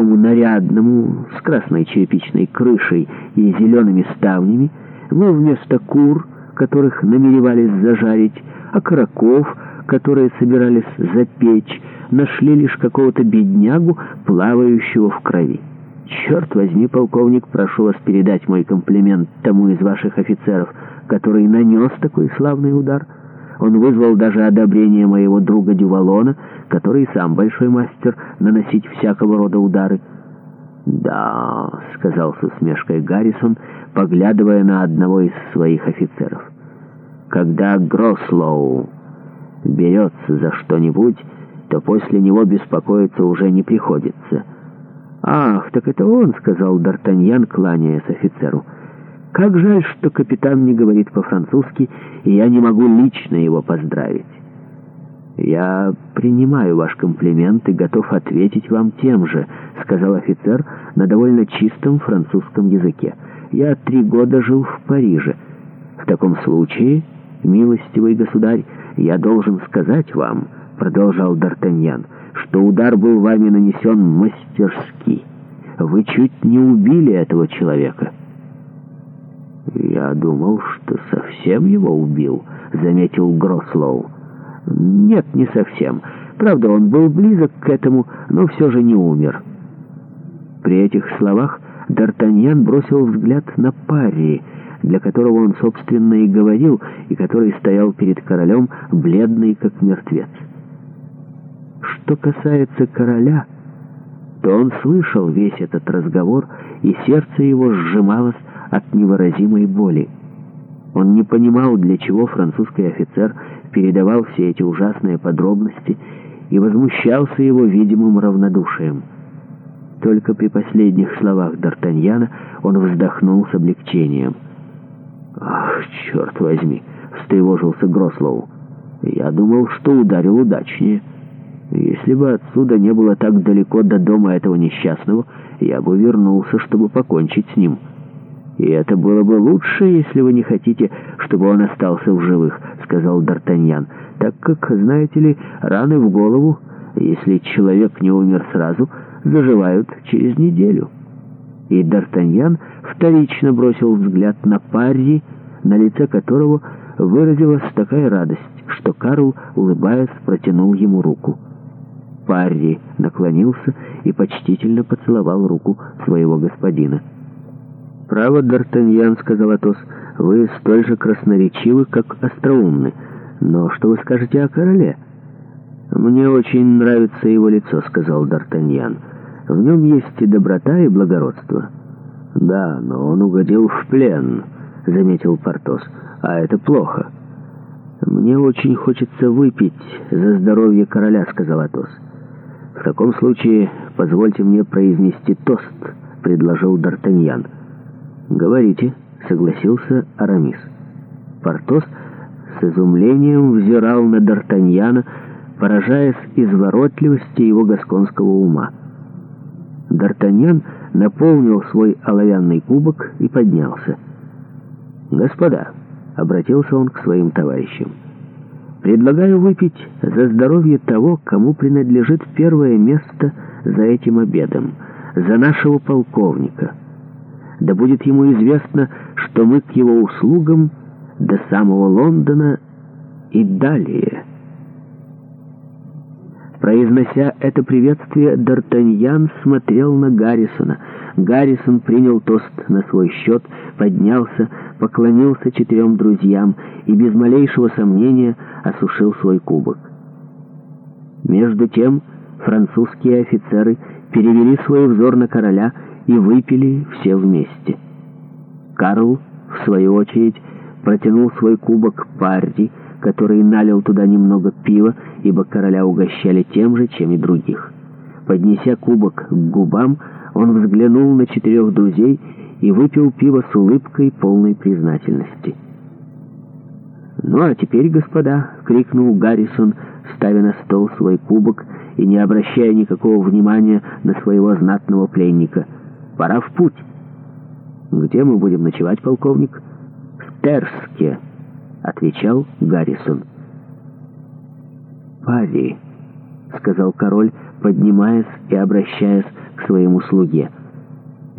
такому нарядному, с красной черепичной крышей и зелеными ставнями, мы вместо кур, которых намеревались зажарить, а окороков, которые собирались запечь, нашли лишь какого-то беднягу, плавающего в крови. «Черт возьми, полковник, прошу вас передать мой комплимент тому из ваших офицеров, который нанес такой славный удар». Он вызвал даже одобрение моего друга Дювалона, который сам большой мастер наносить всякого рода удары. «Да», — сказал с усмешкой Гаррисон, поглядывая на одного из своих офицеров. «Когда Грослоу берется за что-нибудь, то после него беспокоиться уже не приходится». «Ах, так это он», — сказал Д'Артаньян, кланяясь офицеру. Как жаль, что капитан не говорит по-французски, и я не могу лично его поздравить. «Я принимаю ваш комплимент и готов ответить вам тем же», — сказал офицер на довольно чистом французском языке. «Я три года жил в Париже. В таком случае, милостивый государь, я должен сказать вам», — продолжал Д'Артаньян, «что удар был вами нанесен мастерски. Вы чуть не убили этого человека». «Я думал, что совсем его убил», — заметил Грослоу. «Нет, не совсем. Правда, он был близок к этому, но все же не умер». При этих словах Д'Артаньян бросил взгляд на Парри, для которого он, собственно, и говорил, и который стоял перед королем, бледный, как мертвец. Что касается короля, то он слышал весь этот разговор, и сердце его сжималось, от невыразимой боли. Он не понимал, для чего французский офицер передавал все эти ужасные подробности и возмущался его видимым равнодушием. Только при последних словах Д'Артаньяна он вздохнул с облегчением. «Ах, черт возьми!» — встревожился Грослоу. «Я думал, что ударил удачнее. Если бы отсюда не было так далеко до дома этого несчастного, я бы вернулся, чтобы покончить с ним». «И это было бы лучше, если вы не хотите, чтобы он остался в живых», — сказал Д'Артаньян, «так как, знаете ли, раны в голову, если человек не умер сразу, заживают через неделю». И Д'Артаньян вторично бросил взгляд на Парри, на лице которого выразилась такая радость, что Карл, улыбаясь, протянул ему руку. Парри наклонился и почтительно поцеловал руку своего господина. «Право, Д'Артаньян», — сказал Атос, — «вы столь же красноречивы, как остроумны. Но что вы скажете о короле?» «Мне очень нравится его лицо», — сказал Д'Артаньян. «В нем есть и доброта, и благородство». «Да, но он угодил в плен», — заметил Портос. «А это плохо». «Мне очень хочется выпить за здоровье короля», — сказал Атос. «В таком случае позвольте мне произнести тост», — предложил Д'Артаньян. «Говорите», — согласился Арамис. Портос с изумлением взирал на Д'Артаньяна, поражаясь изворотливости его гасконского ума. Д'Артаньян наполнил свой оловянный кубок и поднялся. «Господа», — обратился он к своим товарищам, — «предлагаю выпить за здоровье того, кому принадлежит первое место за этим обедом, за нашего полковника» да будет ему известно, что мы к его услугам до самого Лондона и далее. Произнося это приветствие, Д'Артаньян смотрел на Гаррисона. Гаррисон принял тост на свой счет, поднялся, поклонился четырем друзьям и без малейшего сомнения осушил свой кубок. Между тем французские офицеры перевели свой взор на короля и выпили все вместе. Карл, в свою очередь, протянул свой кубок Парди, который налил туда немного пива, ибо короля угощали тем же, чем и других. Поднеся кубок к губам, он взглянул на четырех друзей и выпил пиво с улыбкой полной признательности. «Ну а теперь, господа!» — крикнул Гаррисон, ставя на стол свой кубок и не обращая никакого внимания на своего знатного пленника — Пора в путь. Где мы будем ночевать, полковник? В Терске, отвечал Гаррисон. Пари, сказал король, поднимаясь и обращаясь к своему слуге.